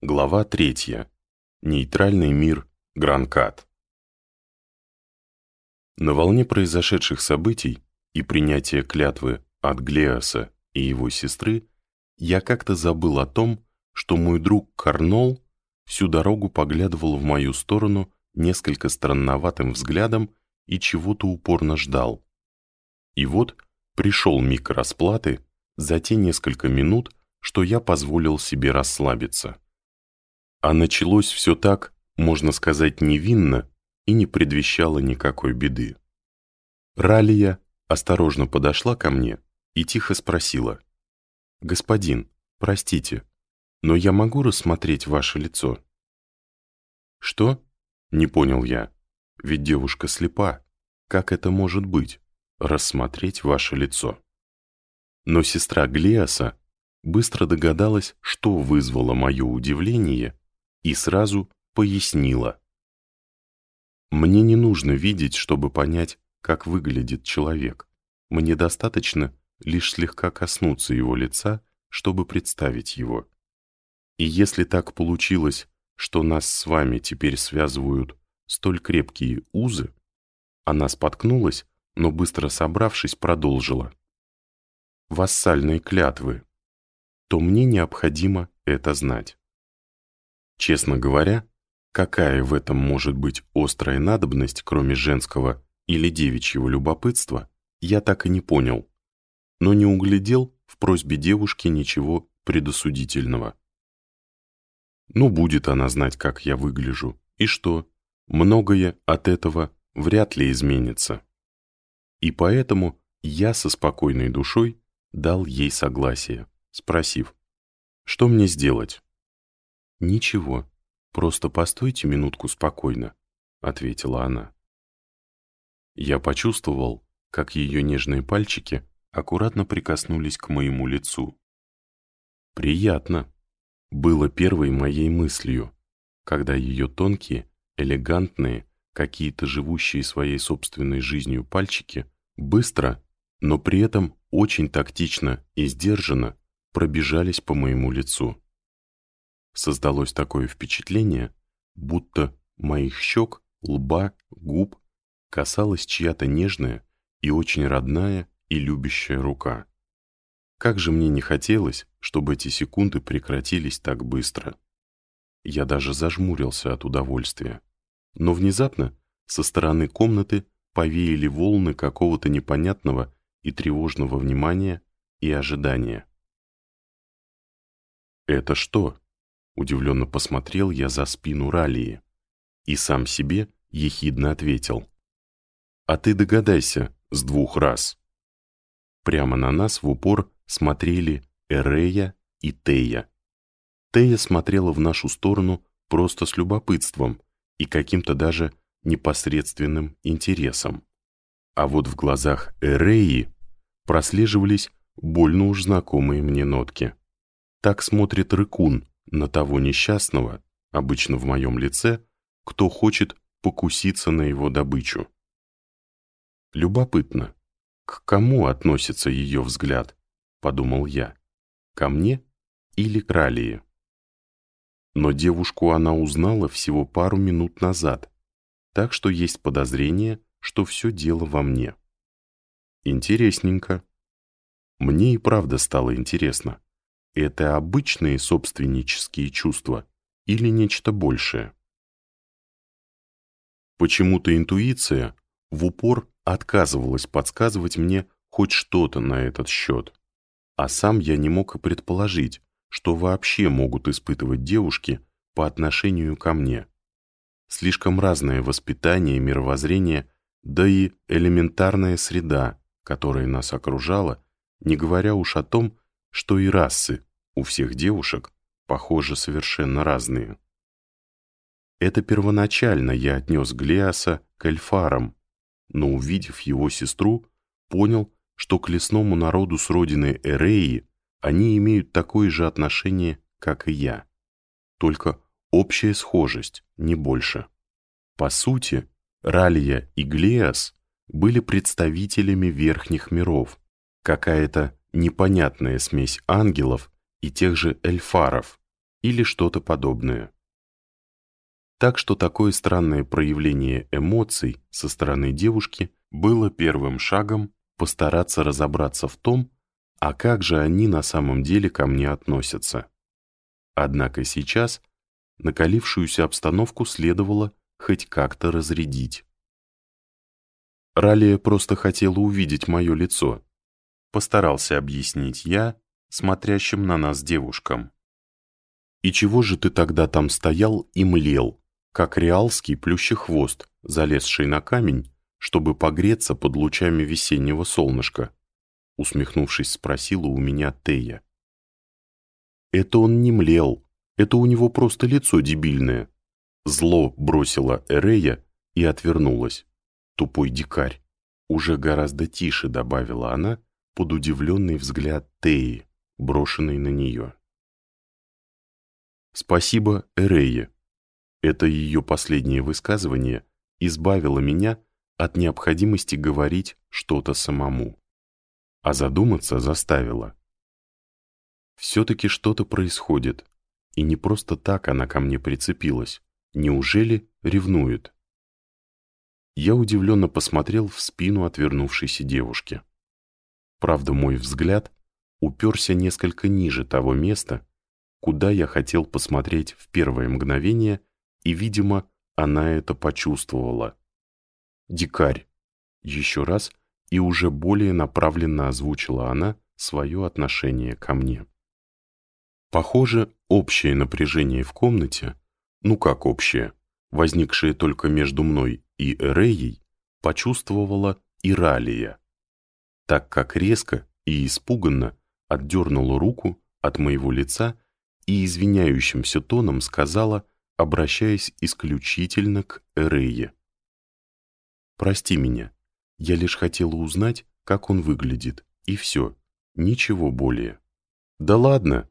Глава третья. Нейтральный мир Гранкат. На волне произошедших событий и принятия клятвы от Глеоса и его сестры я как-то забыл о том, что мой друг Карнол всю дорогу поглядывал в мою сторону несколько странноватым взглядом и чего-то упорно ждал. И вот пришел миг расплаты за те несколько минут, что я позволил себе расслабиться. А началось все так, можно сказать, невинно и не предвещало никакой беды. Ралия осторожно подошла ко мне и тихо спросила. «Господин, простите, но я могу рассмотреть ваше лицо?» «Что?» — не понял я. «Ведь девушка слепа. Как это может быть? Рассмотреть ваше лицо?» Но сестра Глиаса быстро догадалась, что вызвало мое удивление и сразу пояснила. Мне не нужно видеть, чтобы понять, как выглядит человек. Мне достаточно лишь слегка коснуться его лица, чтобы представить его. И если так получилось, что нас с вами теперь связывают столь крепкие узы, она споткнулась, но быстро собравшись, продолжила. Вассальные клятвы, то мне необходимо это знать. Честно говоря, какая в этом может быть острая надобность, кроме женского или девичьего любопытства, я так и не понял, но не углядел в просьбе девушки ничего предосудительного. Ну, будет она знать, как я выгляжу, и что, многое от этого вряд ли изменится. И поэтому я со спокойной душой дал ей согласие, спросив, что мне сделать? «Ничего, просто постойте минутку спокойно», — ответила она. Я почувствовал, как ее нежные пальчики аккуратно прикоснулись к моему лицу. «Приятно», — было первой моей мыслью, когда ее тонкие, элегантные, какие-то живущие своей собственной жизнью пальчики быстро, но при этом очень тактично и сдержанно пробежались по моему лицу. Создалось такое впечатление, будто моих щек, лба, губ касалась чья-то нежная и очень родная и любящая рука. Как же мне не хотелось, чтобы эти секунды прекратились так быстро. Я даже зажмурился от удовольствия. Но внезапно со стороны комнаты повеяли волны какого-то непонятного и тревожного внимания и ожидания. «Это что?» Удивленно посмотрел я за спину Ралии и сам себе ехидно ответил. «А ты догадайся с двух раз». Прямо на нас в упор смотрели Эрея и Тея. Тея смотрела в нашу сторону просто с любопытством и каким-то даже непосредственным интересом. А вот в глазах Эреи прослеживались больно уж знакомые мне нотки. Так смотрит рыкун, на того несчастного, обычно в моем лице, кто хочет покуситься на его добычу. Любопытно, к кому относится ее взгляд, подумал я, ко мне или к Ралии? Но девушку она узнала всего пару минут назад, так что есть подозрение, что все дело во мне. Интересненько. Мне и правда стало интересно это обычные собственнические чувства или нечто большее? Почему-то интуиция в упор отказывалась подсказывать мне хоть что-то на этот счет, а сам я не мог и предположить, что вообще могут испытывать девушки по отношению ко мне. Слишком разное воспитание мировоззрение, да и элементарная среда, которая нас окружала, не говоря уж о том, что и расы у всех девушек, похоже, совершенно разные. Это первоначально я отнес Глеаса к эльфарам, но, увидев его сестру, понял, что к лесному народу с родины Эреи они имеют такое же отношение, как и я. Только общая схожесть, не больше. По сути, Ралия и Глеас были представителями верхних миров, какая-то непонятная смесь ангелов и тех же эльфаров, или что-то подобное. Так что такое странное проявление эмоций со стороны девушки было первым шагом постараться разобраться в том, а как же они на самом деле ко мне относятся. Однако сейчас накалившуюся обстановку следовало хоть как-то разрядить. Ралия просто хотела увидеть мое лицо. Постарался объяснить я, смотрящим на нас девушкам. «И чего же ты тогда там стоял и млел, как реалский плющехвост, залезший на камень, чтобы погреться под лучами весеннего солнышка?» Усмехнувшись, спросила у меня Тея. «Это он не млел, это у него просто лицо дебильное». Зло бросила Эрея и отвернулась. Тупой дикарь. Уже гораздо тише добавила она под удивленный взгляд Теи, брошенный на нее. Спасибо Эрее. Это ее последнее высказывание избавило меня от необходимости говорить что-то самому. А задуматься заставило. Все-таки что-то происходит, и не просто так она ко мне прицепилась. Неужели ревнует? Я удивленно посмотрел в спину отвернувшейся девушки. Правда, мой взгляд уперся несколько ниже того места, куда я хотел посмотреть в первое мгновение, и, видимо, она это почувствовала. «Дикарь!» Еще раз и уже более направленно озвучила она свое отношение ко мне. Похоже, общее напряжение в комнате, ну как общее, возникшее только между мной и Эреей почувствовала Иралия, так как резко и испуганно отдернула руку от моего лица и извиняющимся тоном сказала, обращаясь исключительно к Эрее. «Прости меня, я лишь хотела узнать, как он выглядит, и все, ничего более». «Да ладно,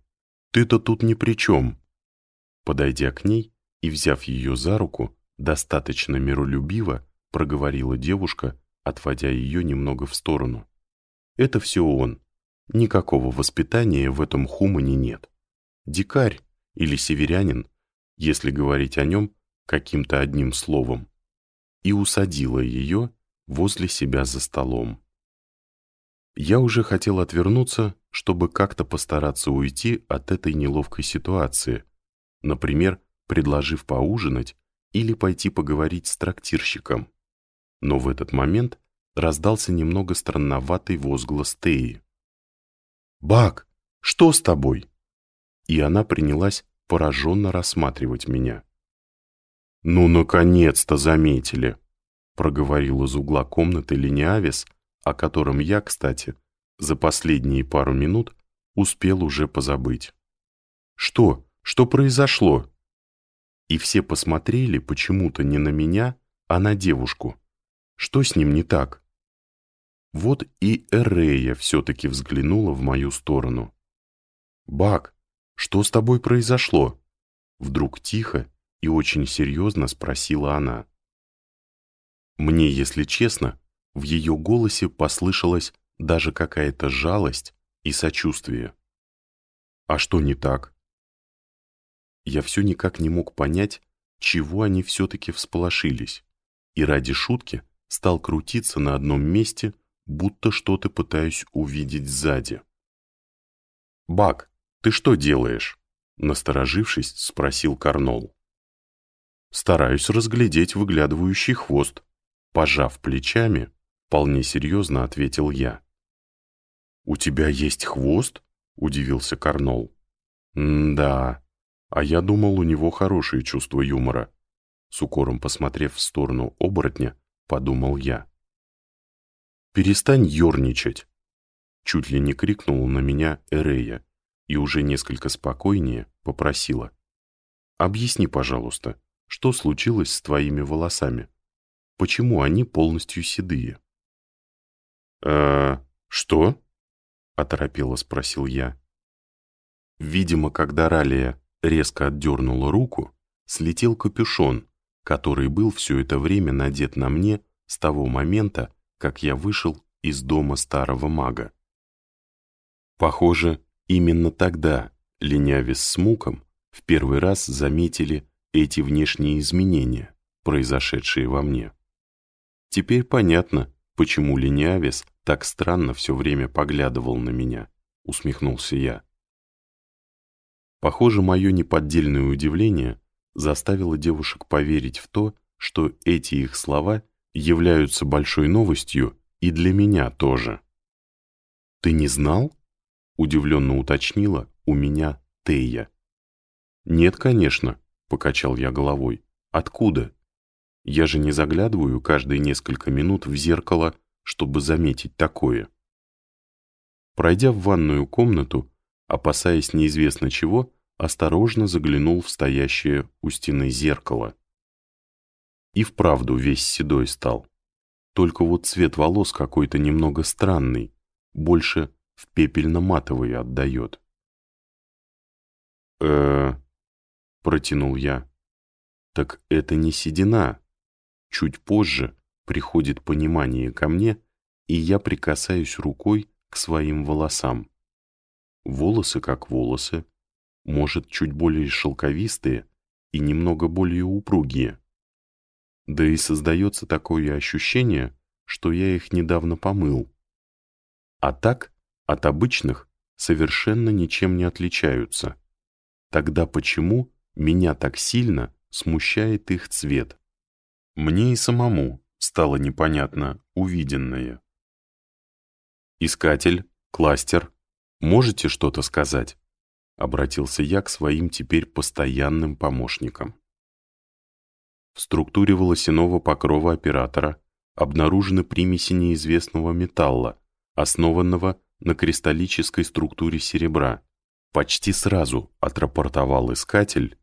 ты-то тут ни при чем». Подойдя к ней и взяв ее за руку, Достаточно миролюбиво проговорила девушка, отводя ее немного в сторону. Это все он. Никакого воспитания в этом хумане нет. Дикарь или северянин, если говорить о нем каким-то одним словом. И усадила ее возле себя за столом. Я уже хотел отвернуться, чтобы как-то постараться уйти от этой неловкой ситуации, например, предложив поужинать или пойти поговорить с трактирщиком. Но в этот момент раздался немного странноватый возглас Теи. «Бак, что с тобой?» И она принялась пораженно рассматривать меня. «Ну, наконец-то заметили!» проговорил из угла комнаты Линиавис, о котором я, кстати, за последние пару минут успел уже позабыть. «Что? Что произошло?» и все посмотрели почему-то не на меня, а на девушку. Что с ним не так? Вот и Эрея все-таки взглянула в мою сторону. «Бак, что с тобой произошло?» Вдруг тихо и очень серьезно спросила она. Мне, если честно, в ее голосе послышалась даже какая-то жалость и сочувствие. «А что не так?» я все никак не мог понять, чего они все-таки всполошились, и ради шутки стал крутиться на одном месте, будто что-то пытаюсь увидеть сзади. «Бак, ты что делаешь?» Насторожившись, спросил Карнол. «Стараюсь разглядеть выглядывающий хвост», пожав плечами, вполне серьезно ответил я. «У тебя есть хвост?» — удивился Карнол. «Да, а я думал, у него хорошее чувство юмора. С укором посмотрев в сторону оборотня, подумал я. «Перестань ерничать!» Чуть ли не крикнула на меня Эрея и уже несколько спокойнее попросила. «Объясни, пожалуйста, что случилось с твоими волосами? Почему они полностью седые?» «Э, что?» — оторопело спросил я. Видимо, когда Ралия резко отдернула руку, слетел капюшон, который был все это время надет на мне с того момента, как я вышел из дома старого мага. Похоже, именно тогда Ленявис с Муком в первый раз заметили эти внешние изменения, произошедшие во мне. Теперь понятно, почему Лениавис так странно все время поглядывал на меня, усмехнулся я. Похоже, мое неподдельное удивление заставило девушек поверить в то, что эти их слова являются большой новостью и для меня тоже. «Ты не знал?» — удивленно уточнила у меня Тея. «Нет, конечно», — покачал я головой. «Откуда? Я же не заглядываю каждые несколько минут в зеркало, чтобы заметить такое». Пройдя в ванную комнату, опасаясь неизвестно чего, осторожно заглянул в стоящее у стены зеркало. И вправду весь седой стал. Только вот цвет волос какой-то немного странный, больше в пепельно-матовый отдает. э протянул я. «Так это не седина. Чуть позже приходит понимание ко мне, и я прикасаюсь рукой к своим волосам. Волосы как волосы, может, чуть более шелковистые и немного более упругие. Да и создается такое ощущение, что я их недавно помыл. А так, от обычных совершенно ничем не отличаются. Тогда почему меня так сильно смущает их цвет? Мне и самому стало непонятно увиденное. «Искатель, кластер, можете что-то сказать?» Обратился я к своим теперь постоянным помощникам. В структуре волосяного покрова оператора обнаружены примеси неизвестного металла, основанного на кристаллической структуре серебра. Почти сразу отрапортовал искатель,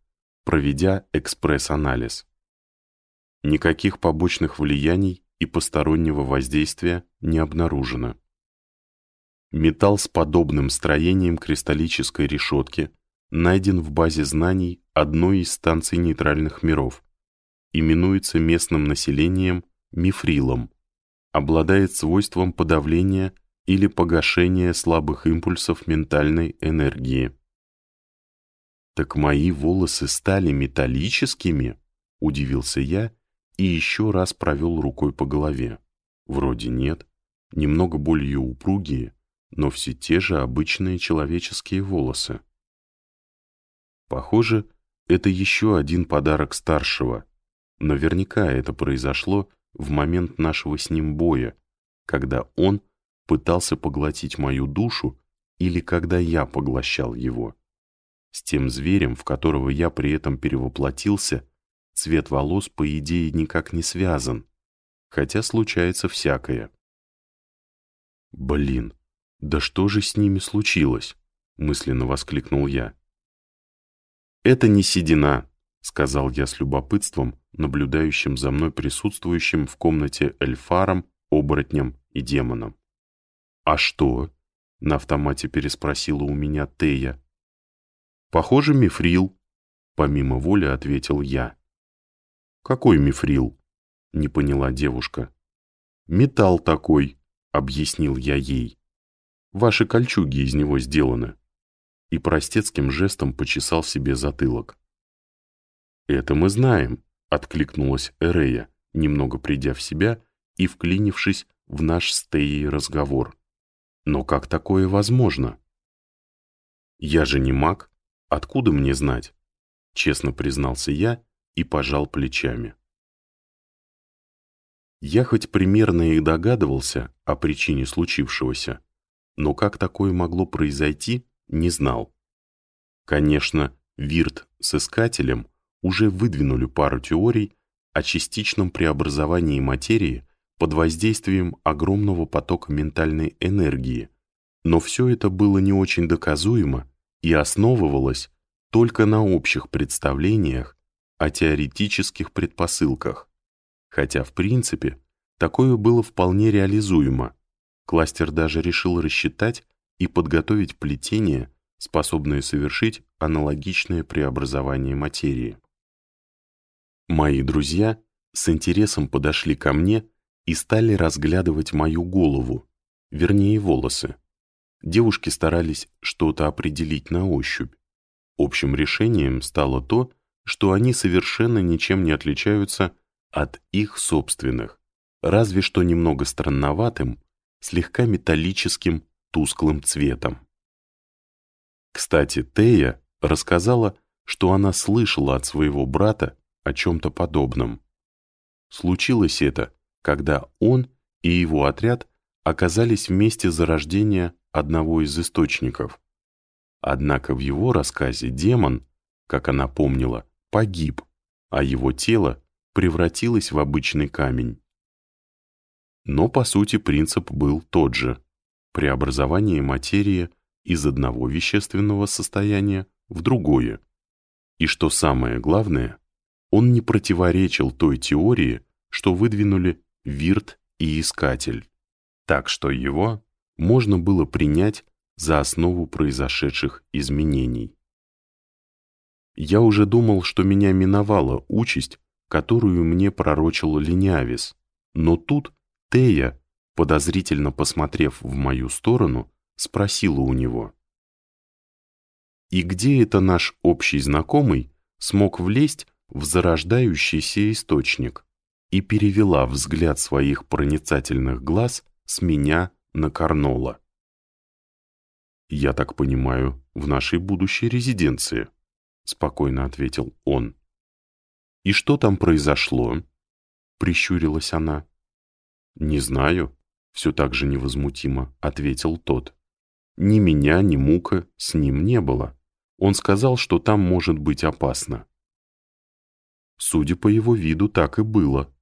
проведя экспресс-анализ. Никаких побочных влияний и постороннего воздействия не обнаружено. Металл с подобным строением кристаллической решетки найден в базе знаний одной из станций нейтральных миров. Именуется местным населением мифрилом. Обладает свойством подавления или погашения слабых импульсов ментальной энергии. «Так мои волосы стали металлическими?» – удивился я и еще раз провел рукой по голове. Вроде нет, немного более упругие, но все те же обычные человеческие волосы. Похоже, это еще один подарок старшего. Наверняка это произошло в момент нашего с ним боя, когда он пытался поглотить мою душу или когда я поглощал его. С тем зверем, в которого я при этом перевоплотился, цвет волос, по идее, никак не связан, хотя случается всякое. Блин, «Да что же с ними случилось?» — мысленно воскликнул я. «Это не седина», — сказал я с любопытством, наблюдающим за мной присутствующим в комнате эльфаром, оборотнем и демоном. «А что?» — на автомате переспросила у меня Тея. «Похоже, мифрил», — помимо воли ответил я. «Какой мифрил?» — не поняла девушка. «Металл такой», — объяснил я ей. Ваши кольчуги из него сделаны». И простецким жестом почесал себе затылок. «Это мы знаем», — откликнулась Эрея, немного придя в себя и вклинившись в наш с Теей разговор. «Но как такое возможно?» «Я же не маг. Откуда мне знать?» Честно признался я и пожал плечами. Я хоть примерно и догадывался о причине случившегося, но как такое могло произойти, не знал. Конечно, Вирт с Искателем уже выдвинули пару теорий о частичном преобразовании материи под воздействием огромного потока ментальной энергии, но все это было не очень доказуемо и основывалось только на общих представлениях о теоретических предпосылках, хотя в принципе такое было вполне реализуемо, Кластер даже решил рассчитать и подготовить плетение, способное совершить аналогичное преобразование материи. Мои друзья с интересом подошли ко мне и стали разглядывать мою голову, вернее волосы. Девушки старались что-то определить на ощупь. Общим решением стало то, что они совершенно ничем не отличаются от их собственных, разве что немного странноватым, слегка металлическим тусклым цветом. Кстати, Тея рассказала, что она слышала от своего брата о чем-то подобном. Случилось это, когда он и его отряд оказались вместе за рождение одного из источников. Однако в его рассказе демон, как она помнила, погиб, а его тело превратилось в обычный камень. Но, по сути, принцип был тот же – преобразование материи из одного вещественного состояния в другое. И что самое главное, он не противоречил той теории, что выдвинули Вирт и Искатель, так что его можно было принять за основу произошедших изменений. Я уже думал, что меня миновала участь, которую мне пророчил Линявис, но тут Тея, подозрительно посмотрев в мою сторону, спросила у него. «И где это наш общий знакомый смог влезть в зарождающийся источник?» и перевела взгляд своих проницательных глаз с меня на Карнола. «Я так понимаю, в нашей будущей резиденции», — спокойно ответил он. «И что там произошло?» — прищурилась она. «Не знаю», — все так же невозмутимо ответил тот. «Ни меня, ни Мука с ним не было. Он сказал, что там может быть опасно». Судя по его виду, так и было,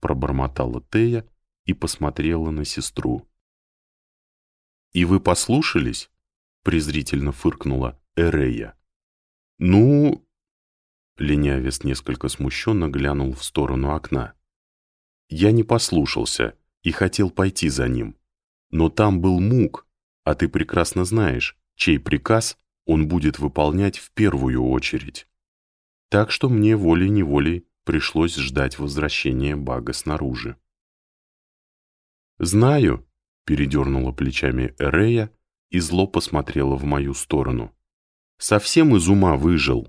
пробормотала Тея и посмотрела на сестру. «И вы послушались?» — презрительно фыркнула Эрея. «Ну...» Ленявец несколько смущенно глянул в сторону окна. Я не послушался и хотел пойти за ним. Но там был мук, а ты прекрасно знаешь, чей приказ он будет выполнять в первую очередь. Так что мне волей-неволей пришлось ждать возвращения бага снаружи. «Знаю», — передернула плечами Эрея и зло посмотрела в мою сторону. «Совсем из ума выжил.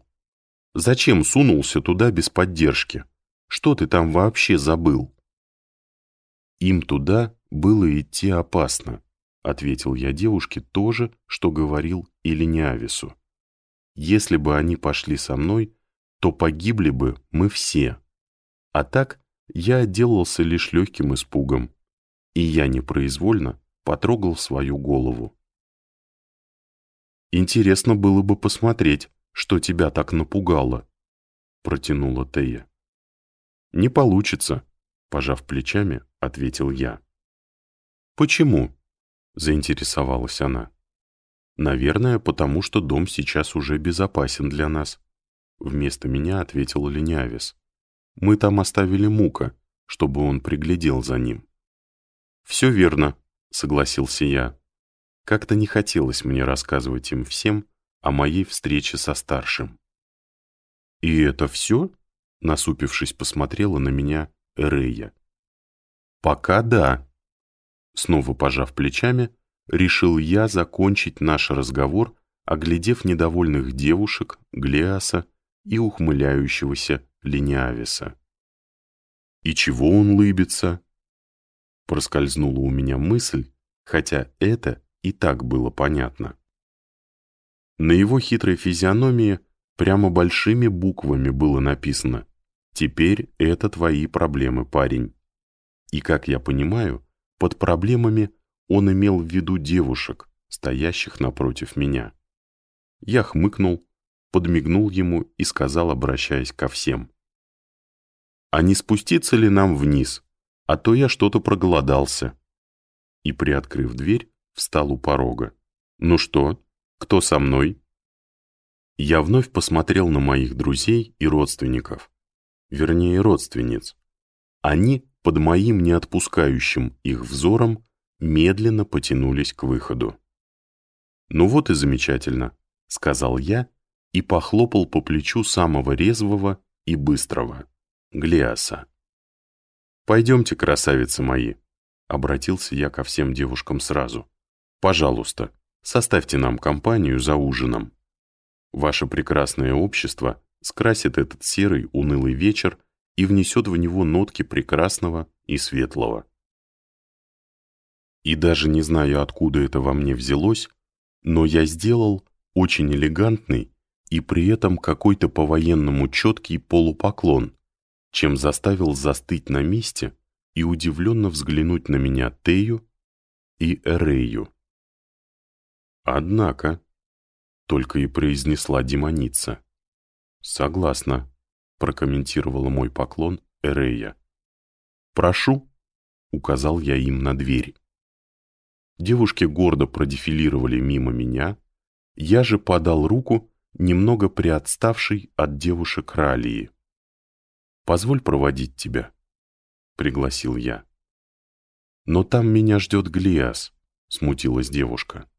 Зачем сунулся туда без поддержки? Что ты там вообще забыл?» «Им туда было идти опасно», — ответил я девушке то же, что говорил и Линиавису. «Если бы они пошли со мной, то погибли бы мы все. А так я отделался лишь легким испугом, и я непроизвольно потрогал свою голову. «Интересно было бы посмотреть, что тебя так напугало», — протянула Тея. «Не получится», — пожав плечами, ответил я. «Почему?» — заинтересовалась она. «Наверное, потому что дом сейчас уже безопасен для нас», — вместо меня ответил Ленявис. «Мы там оставили Мука, чтобы он приглядел за ним». «Все верно», — согласился я. Как-то не хотелось мне рассказывать им всем о моей встрече со старшим. «И это все?» — насупившись, посмотрела на меня Эрея. «Пока да». Снова пожав плечами, решил я закончить наш разговор, оглядев недовольных девушек, Глеаса и ухмыляющегося Линиависа. «И чего он лыбится?» Проскользнула у меня мысль, хотя это и так было понятно. На его хитрой физиономии прямо большими буквами было написано «Теперь это твои проблемы, парень». И, как я понимаю, под проблемами он имел в виду девушек, стоящих напротив меня. Я хмыкнул, подмигнул ему и сказал, обращаясь ко всем. «А не спуститься ли нам вниз? А то я что-то проголодался». И, приоткрыв дверь, встал у порога. «Ну что, кто со мной?» Я вновь посмотрел на моих друзей и родственников. Вернее, родственниц. Они, под моим неотпускающим их взором, медленно потянулись к выходу. «Ну вот и замечательно», — сказал я и похлопал по плечу самого резвого и быстрого, Глиаса. «Пойдемте, красавицы мои», — обратился я ко всем девушкам сразу. «Пожалуйста, составьте нам компанию за ужином». Ваше прекрасное общество скрасит этот серый, унылый вечер и внесет в него нотки прекрасного и светлого. И даже не знаю, откуда это во мне взялось, но я сделал очень элегантный и при этом какой-то по-военному четкий полупоклон, чем заставил застыть на месте и удивленно взглянуть на меня Тею и Эрею. «Однако», — только и произнесла демоница. «Согласна», — прокомментировала мой поклон Эрея. «Прошу», — указал я им на дверь. Девушки гордо продефилировали мимо меня, я же подал руку, немного приотставший от девушек Ралии. «Позволь проводить тебя», — пригласил я. «Но там меня ждет Глиас», — смутилась девушка.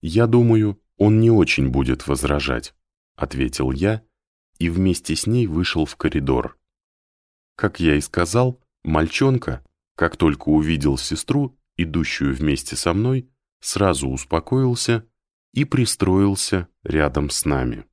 «Я думаю, он не очень будет возражать», — ответил я и вместе с ней вышел в коридор. Как я и сказал, мальчонка, как только увидел сестру, идущую вместе со мной, сразу успокоился и пристроился рядом с нами.